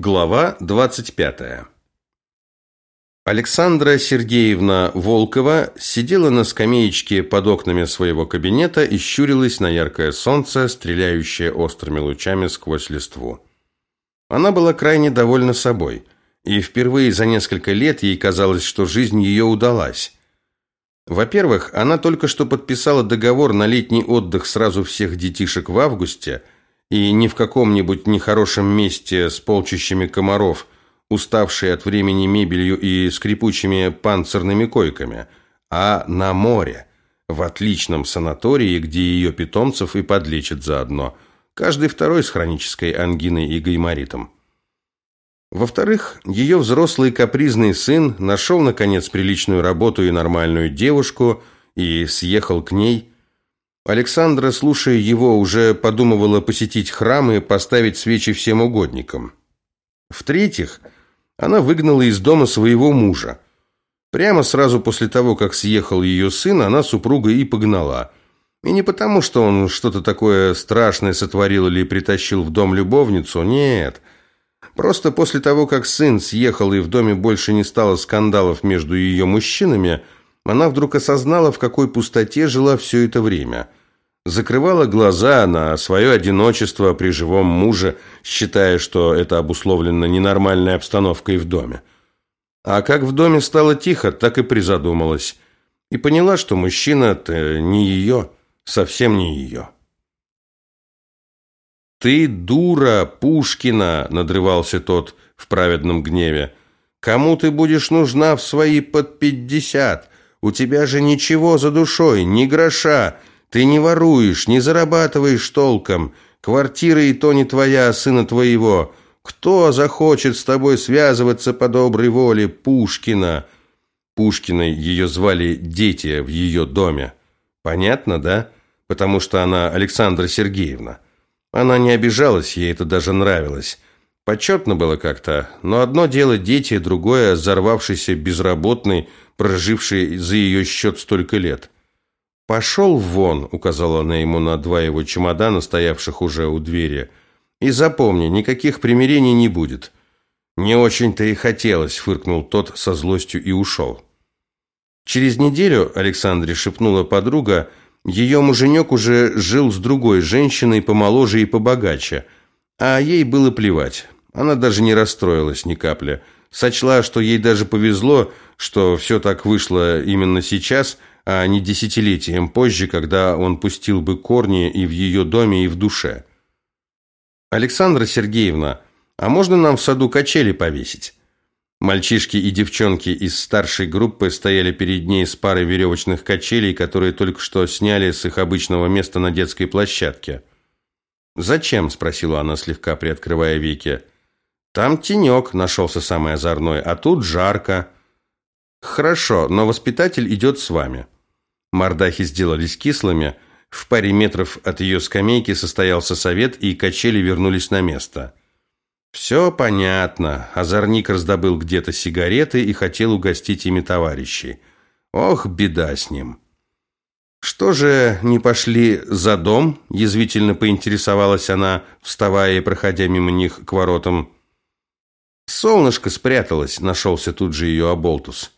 Глава 25. Александра Сергеевна Волкова сидела на скамеечке под окнами своего кабинета и щурилась на яркое солнце, стреляющее острыми лучами сквозь листву. Она была крайне довольна собой, и впервые за несколько лет ей казалось, что жизнь ее удалась. Во-первых, она только что подписала договор на летний отдых сразу всех детишек в августе – и не в каком-нибудь нехорошем месте с полчищами комаров, уставшие от времени мебелью и скрипучими панцирными койками, а на море, в отличном санатории, где ее питомцев и подлечат заодно, каждый второй с хронической ангиной и гайморитом. Во-вторых, ее взрослый капризный сын нашел, наконец, приличную работу и нормальную девушку и съехал к ней – Александра, слушая его, уже подумывала посетить храм и поставить свечи всем угодникам. В-третьих, она выгнала из дома своего мужа. Прямо сразу после того, как съехал ее сын, она супруга и погнала. И не потому, что он что-то такое страшное сотворил или притащил в дом любовницу, нет. Просто после того, как сын съехал и в доме больше не стало скандалов между ее мужчинами, она вдруг осознала, в какой пустоте жила все это время – закрывала глаза на свое одиночество при живом муже, считая, что это обусловлено ненормальной обстановкой в доме. А как в доме стало тихо, так и призадумалась. И поняла, что мужчина-то не ее, совсем не ее. «Ты дура, Пушкина!» – надрывался тот в праведном гневе. «Кому ты будешь нужна в свои под пятьдесят? У тебя же ничего за душой, ни гроша!» Ты не воруешь, не зарабатываешь толком. Квартира и то не твоя, а сына твоего. Кто захочет с тобой связываться по доброй воле Пушкина? Пушкиной ее звали дети в ее доме. Понятно, да? Потому что она Александра Сергеевна. Она не обижалась, ей это даже нравилось. Почетно было как-то, но одно дело дети, другое взорвавшийся безработный, проживший за ее счет столько лет. «Пошел вон», — указала она ему на два его чемодана, стоявших уже у двери. «И запомни, никаких примирений не будет». «Не очень-то и хотелось», — фыркнул тот со злостью и ушел. Через неделю Александре шепнула подруга, ее муженек уже жил с другой женщиной помоложе и побогаче, а ей было плевать. Она даже не расстроилась ни капли. Сочла, что ей даже повезло, что все так вышло именно сейчас — а не десятилетием позже, когда он пустил бы корни и в ее доме, и в душе. «Александра Сергеевна, а можно нам в саду качели повесить?» Мальчишки и девчонки из старшей группы стояли перед ней с парой веревочных качелей, которые только что сняли с их обычного места на детской площадке. «Зачем?» – спросила она, слегка приоткрывая веки. «Там тенек», – нашелся самый озорной, – «а тут жарко». «Хорошо, но воспитатель идет с вами». Мордахи сделались кислыми. В паре метров от ее скамейки состоялся совет, и качели вернулись на место. Все понятно. Озорник раздобыл где-то сигареты и хотел угостить ими товарищей. Ох, беда с ним. Что же, не пошли за дом? Язвительно поинтересовалась она, вставая и проходя мимо них к воротам. Солнышко спряталось, нашелся тут же ее оболтус.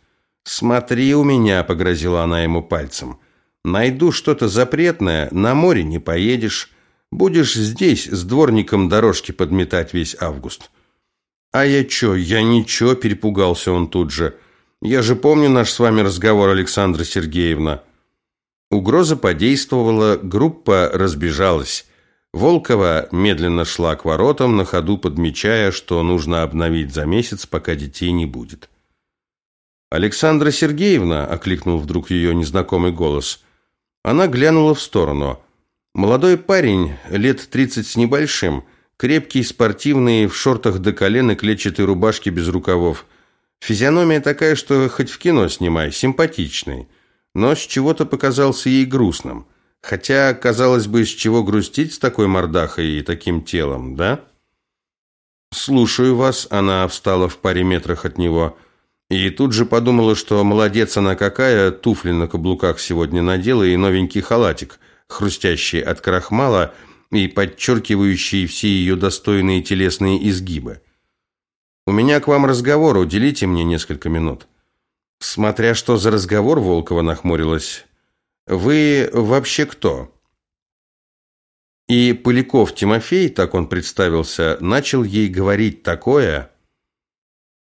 «Смотри у меня», — погрозила она ему пальцем. «Найду что-то запретное, на море не поедешь. Будешь здесь с дворником дорожки подметать весь август». «А я чё? Я ничего», — перепугался он тут же. «Я же помню наш с вами разговор, Александра Сергеевна». Угроза подействовала, группа разбежалась. Волкова медленно шла к воротам, на ходу подмечая, что нужно обновить за месяц, пока детей не будет. «Александра Сергеевна!» – окликнул вдруг ее незнакомый голос. Она глянула в сторону. Молодой парень, лет тридцать с небольшим, крепкий, спортивный, в шортах до колен и клетчатой рубашке без рукавов. Физиономия такая, что хоть в кино снимай, симпатичный. Но с чего-то показался ей грустным. Хотя, казалось бы, с чего грустить с такой мордахой и таким телом, да? «Слушаю вас», – она встала в паре метрах от него – и тут же подумала, что молодец она какая, туфли на каблуках сегодня надела и новенький халатик, хрустящий от крахмала и подчеркивающий все ее достойные телесные изгибы. У меня к вам разговор, уделите мне несколько минут. Смотря что за разговор, Волкова нахмурилась. Вы вообще кто? И Поляков Тимофей, так он представился, начал ей говорить такое.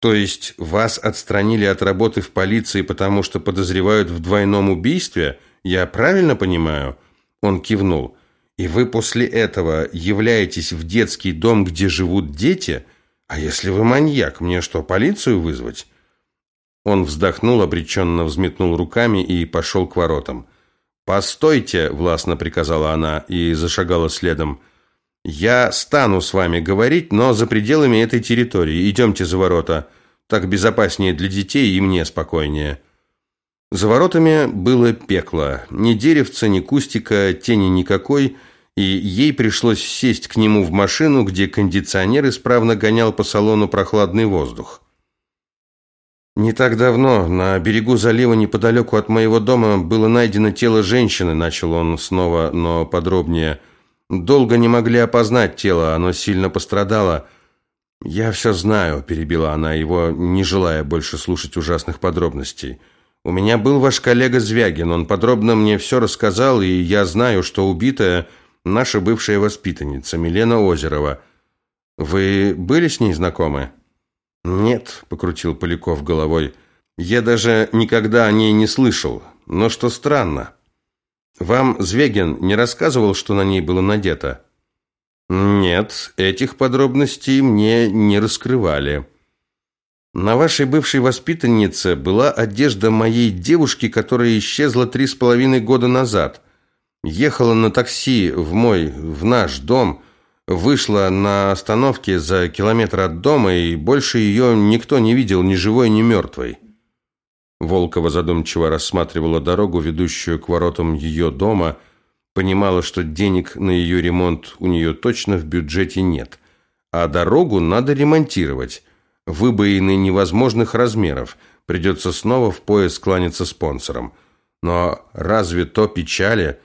То есть вас отстранили от работы в полиции, потому что подозревают в двойном убийстве? Я правильно понимаю? Он кивнул. И вы после этого являетесь в детский дом, где живут дети? А если вы маньяк, мне что, полицию вызвать? Он вздохнул, обреченно взметнул руками и пошел к воротам. «Постойте!» – властно приказала она и зашагала следом. «Я стану с вами говорить, но за пределами этой территории. Идемте за ворота. Так безопаснее для детей и мне спокойнее». За воротами было пекло. Ни деревца, ни кустика, тени никакой, и ей пришлось сесть к нему в машину, где кондиционер исправно гонял по салону прохладный воздух. Не так давно на берегу залива неподалеку от моего дома было найдено тело женщины, начал он снова, но подробнее. Долго не могли опознать тело, оно сильно пострадало. Я все знаю, перебила она его, не желая больше слушать ужасных подробностей. У меня был ваш коллега Звягин, он подробно мне все рассказал, и я знаю, что убитая наша бывшая воспитанница Милена Озерова. Вы были с ней знакомы? «Нет», – покрутил Поляков головой, – «я даже никогда о ней не слышал. Но что странно. Вам Звегин не рассказывал, что на ней было надето?» «Нет, этих подробностей мне не раскрывали». «На вашей бывшей воспитаннице была одежда моей девушки, которая исчезла три с половиной года назад. Ехала на такси в мой, в наш дом» вышла на остановке за километр от дома, и больше ее никто не видел, ни живой, ни мертвой. Волкова задумчиво рассматривала дорогу, ведущую к воротам ее дома, понимала, что денег на ее ремонт у нее точно в бюджете нет, а дорогу надо ремонтировать. Выбоины невозможных размеров, придется снова в пояс кланяться спонсорам. Но разве то печали?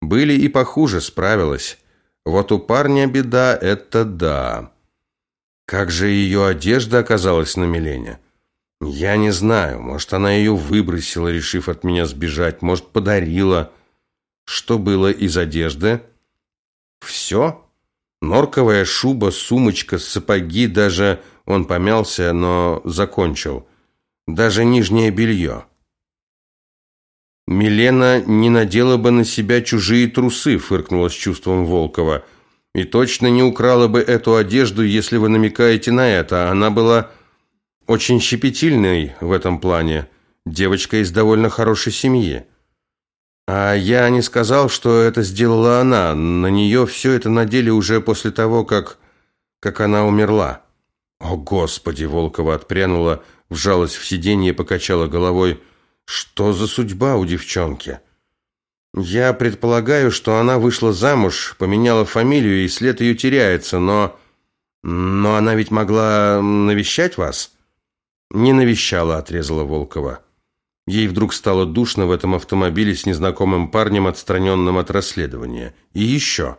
Были и похуже, справилась. Вот у парня беда, это да. Как же ее одежда оказалась на Милене? Я не знаю, может, она ее выбросила, решив от меня сбежать, может, подарила. Что было из одежды? Все? Норковая шуба, сумочка, сапоги, даже... Он помялся, но закончил. Даже нижнее белье. Милена не надела бы на себя чужие трусы, фыркнула с чувством Волкова. И точно не украла бы эту одежду, если вы намекаете на это. Она была очень щепетильной в этом плане. Девочка из довольно хорошей семьи. А я не сказал, что это сделала она. На нее все это надели уже после того, как как она умерла. О, господи, Волкова отпрянула, вжалась в сиденье, покачала головой. Что за судьба у девчонки? Я предполагаю, что она вышла замуж, поменяла фамилию, и след ее теряется, но... Но она ведь могла навещать вас? Не навещала, отрезала Волкова. Ей вдруг стало душно в этом автомобиле с незнакомым парнем, отстраненным от расследования. И еще.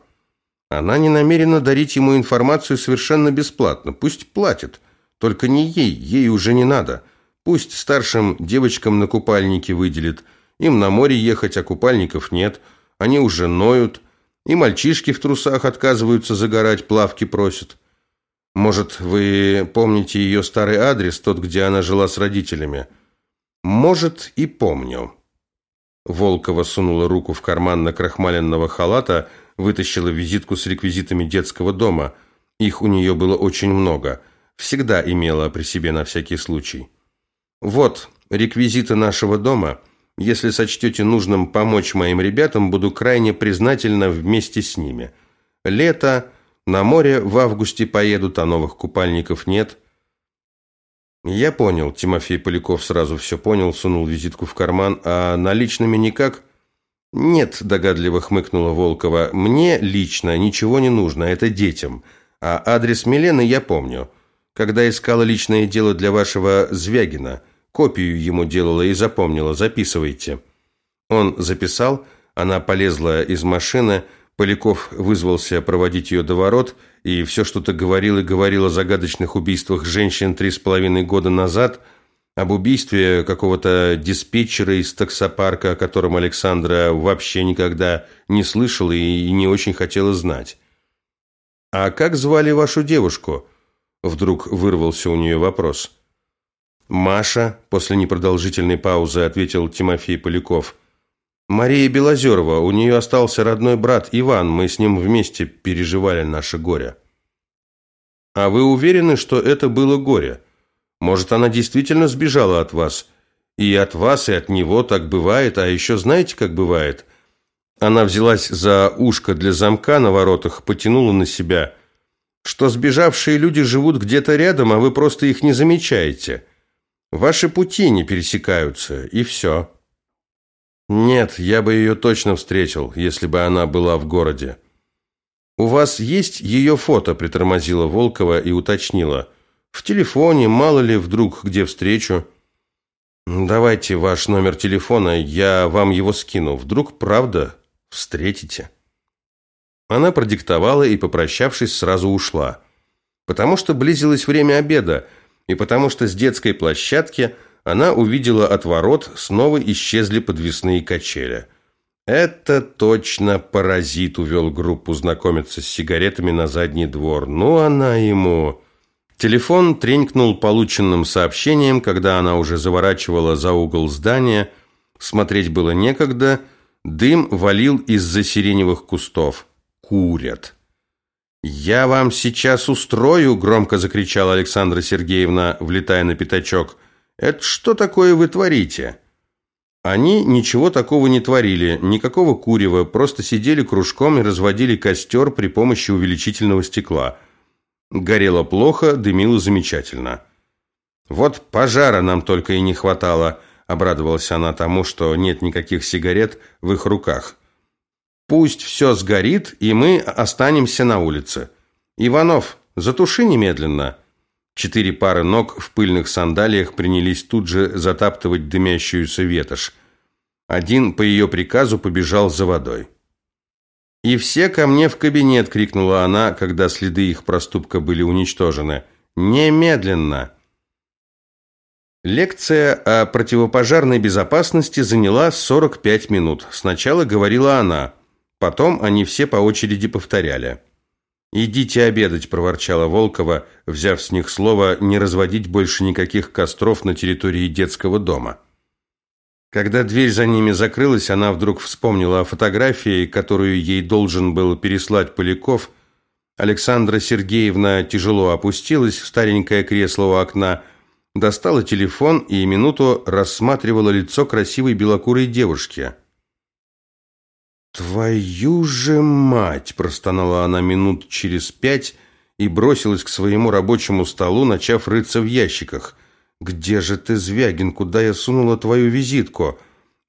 Она не намерена дарить ему информацию совершенно бесплатно. Пусть платит. Только не ей, ей уже не надо. Пусть старшим девочкам на купальнике выделит. Им на море ехать, а купальников нет. Они уже ноют. И мальчишки в трусах отказываются загорать, плавки просят. Может, вы помните ее старый адрес, тот, где она жила с родителями? Может, и помню. Волкова сунула руку в карман накрахмаленного халата, вытащила визитку с реквизитами детского дома. Их у нее было очень много. Всегда имела при себе на всякий случай. Вот реквизиты нашего дома. Если сочтете нужным помочь моим ребятам, буду крайне признательна вместе с ними. Лето, на море в августе поедут, а новых купальников нет. Я понял, Тимофей Поляков сразу все понял, сунул визитку в карман, а наличными никак? Нет, догадливо хмыкнула Волкова. Мне лично ничего не нужно, это детям. А адрес Милены я помню. Когда искала личное дело для вашего Звягина – Копию ему делала и запомнила. Записывайте. Он записал, она полезла из машины, Поляков вызвался проводить ее до ворот, и все что-то говорил и говорил о загадочных убийствах женщин три с половиной года назад, об убийстве какого-то диспетчера из таксопарка, о котором Александра вообще никогда не слышала и не очень хотела знать. «А как звали вашу девушку?» Вдруг вырвался у нее вопрос. «Маша», после непродолжительной паузы ответил Тимофей Поляков. «Мария Белозерова, у нее остался родной брат Иван, мы с ним вместе переживали наше горе». «А вы уверены, что это было горе? Может, она действительно сбежала от вас? И от вас, и от него так бывает, а еще знаете, как бывает?» Она взялась за ушко для замка на воротах, потянула на себя, что сбежавшие люди живут где-то рядом, а вы просто их не замечаете. Ваши пути не пересекаются, и все. Нет, я бы ее точно встретил, если бы она была в городе. У вас есть ее фото, притормозила Волкова и уточнила. В телефоне, мало ли, вдруг где встречу. Давайте ваш номер телефона, я вам его скину. Вдруг правда встретите. Она продиктовала и, попрощавшись, сразу ушла. Потому что близилось время обеда – и потому что с детской площадки она увидела от ворот снова исчезли подвесные качели. Это точно паразит увел группу знакомиться с сигаретами на задний двор. Ну, она ему... Телефон тренькнул полученным сообщением, когда она уже заворачивала за угол здания. Смотреть было некогда. Дым валил из-за сиреневых кустов. Курят. «Я вам сейчас устрою!» – громко закричала Александра Сергеевна, влетая на пятачок. «Это что такое вы творите?» Они ничего такого не творили, никакого курева, просто сидели кружком и разводили костер при помощи увеличительного стекла. Горело плохо, дымило замечательно. «Вот пожара нам только и не хватало», – обрадовалась она тому, что нет никаких сигарет в их руках. Пусть все сгорит, и мы останемся на улице. Иванов, затуши немедленно. Четыре пары ног в пыльных сандалиях принялись тут же затаптывать дымящуюся ветошь. Один по ее приказу побежал за водой. «И все ко мне в кабинет!» – крикнула она, когда следы их проступка были уничтожены. «Немедленно!» Лекция о противопожарной безопасности заняла 45 минут. Сначала говорила она – Потом они все по очереди повторяли. «Идите обедать», – проворчала Волкова, взяв с них слово не разводить больше никаких костров на территории детского дома. Когда дверь за ними закрылась, она вдруг вспомнила о фотографии, которую ей должен был переслать Поляков. Александра Сергеевна тяжело опустилась в старенькое кресло у окна, достала телефон и минуту рассматривала лицо красивой белокурой девушки – «Твою же мать!» – простонала она минут через пять и бросилась к своему рабочему столу, начав рыться в ящиках. «Где же ты, Звягин? Куда я сунула твою визитку?»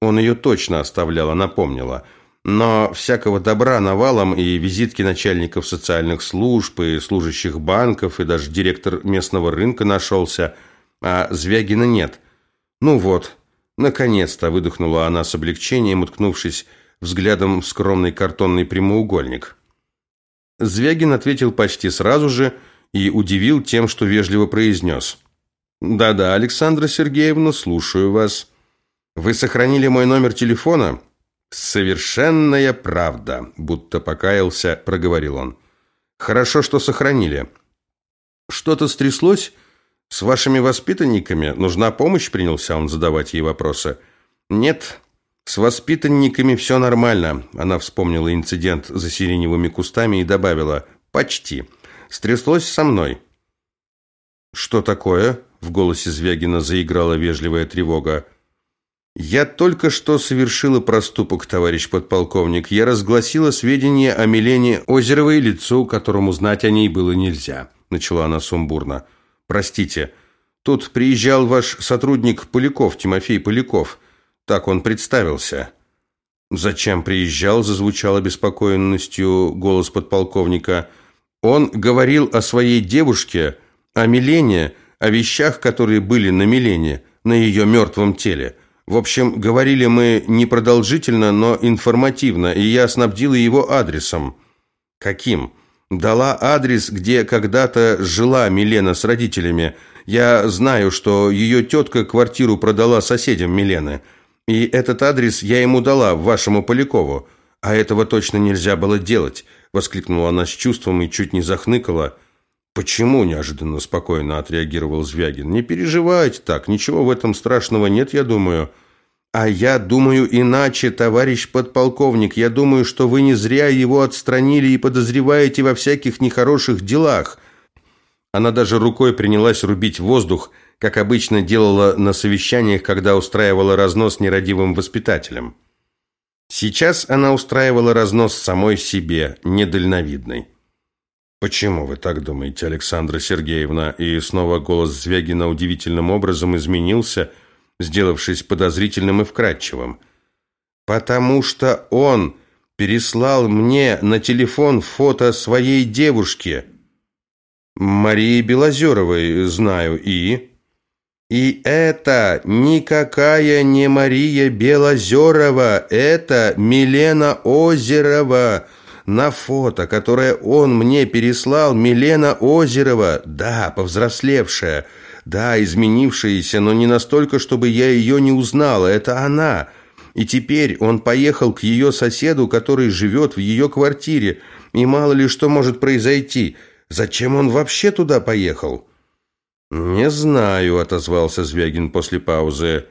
Он ее точно оставлял, она помнила. Но всякого добра навалом и визитки начальников социальных служб, и служащих банков, и даже директор местного рынка нашелся, а Звягина нет. «Ну вот, наконец-то!» – выдохнула она с облегчением, уткнувшись взглядом в скромный картонный прямоугольник. Звягин ответил почти сразу же и удивил тем, что вежливо произнес. «Да-да, Александра Сергеевна, слушаю вас. Вы сохранили мой номер телефона?» «Совершенная правда», – будто покаялся, проговорил он. «Хорошо, что сохранили. Что-то стряслось с вашими воспитанниками? Нужна помощь?» – принялся он задавать ей вопросы. «Нет, с воспитанниками все нормально. Она вспомнила инцидент за сиреневыми кустами и добавила: "Почти. Стряслось со мной". Что такое? В голосе Звягина заиграла вежливая тревога. Я только что совершила проступок, товарищ подполковник. Я разгласила сведения о Милене Озеровой, лицу, которому знать о ней было нельзя, начала она сумбурно. Простите. Тут приезжал ваш сотрудник Поляков, Тимофей Поляков. Так он представился. «Зачем приезжал?» – зазвучал обеспокоенностью голос подполковника. «Он говорил о своей девушке, о Милене, о вещах, которые были на Милене, на ее мертвом теле. В общем, говорили мы непродолжительно, но информативно, и я снабдила его адресом. Каким? Дала адрес, где когда-то жила Милена с родителями. Я знаю, что ее тетка квартиру продала соседям Милены. И этот адрес я ему дала, вашему Полякову. А этого точно нельзя было делать, воскликнула она с чувством и чуть не захныкала. Почему неожиданно спокойно отреагировал Звягин? Не переживайте так, ничего в этом страшного нет, я думаю. А я думаю иначе, товарищ подполковник. Я думаю, что вы не зря его отстранили и подозреваете во всяких нехороших делах. Она даже рукой принялась рубить воздух, как обычно делала на совещаниях, когда устраивала разнос нерадивым воспитателям. Сейчас она устраивала разнос самой себе, недальновидной. «Почему вы так думаете, Александра Сергеевна?» И снова голос Звягина удивительным образом изменился – сделавшись подозрительным и вкрадчивым. «Потому что он переслал мне на телефон фото своей девушки, Марии Белозеровой, знаю, и...» «И это никакая не Мария Белозерова, это Милена Озерова!» На фото, которое он мне переслал, Милена Озерова, да, повзрослевшая, да, изменившаяся, но не настолько, чтобы я ее не узнала. Это она. И теперь он поехал к ее соседу, который живет в ее квартире. И мало ли что может произойти. Зачем он вообще туда поехал? Не знаю, отозвался Звягин после паузы.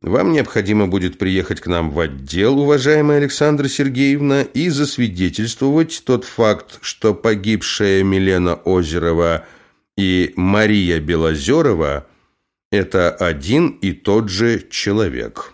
Вам необходимо будет приехать к нам в отдел, уважаемая Александра Сергеевна, и засвидетельствовать тот факт, что погибшая Милена Озерова – и Мария Белозерова – это один и тот же человек.